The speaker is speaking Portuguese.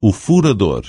o furador.